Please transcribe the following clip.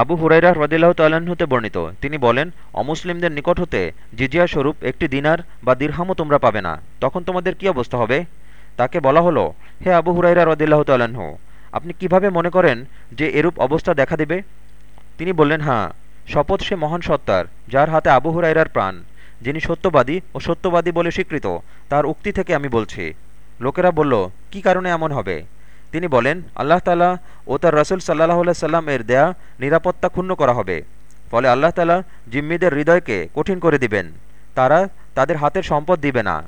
আবু হুরাইরা হ্রদিল্লাহ তাল্লাহ্নতে বর্ণিত। তিনি বলেন, অমুসলিমদের নিকট হতে জিজিয়া স্বরূপ একটি দিনার বা দীর্হামও তোমরা পাবে না। তখন তোমাদের কি অবস্থা হবে? তাকে বলা হলো, হে আবু হুরাইরা রদিল্লাহ তাল্লাহ্ন আপনি কীভাবে মনে করেন যে এরূপ অবস্থা দেখা দেবে? তিনি বললেন হ্যাঁ শপথ সে মহান সত্তার, যার হাতে আবু হুরাইরার প্রাণ, যিনি সত্যবাদী ও সত্যবাদী বলে স্বীকৃত, তার উক্তি থেকে আমি বলছি। লোকেরা বলল, কি কারণে এমন হবে? তিনি বলেন, আল্লাহ তালা ও তার রসুল সাল্লাহ সাল্লাম এর দেয়া নিরাপত্তা ক্ষুণ্ণ করা হবে। ফলে আল্লাহ তালা জিম্মিদের হৃদয়কে কঠিন করে দিবেন। তারা তাদের হাতের সম্পদ দিবে না।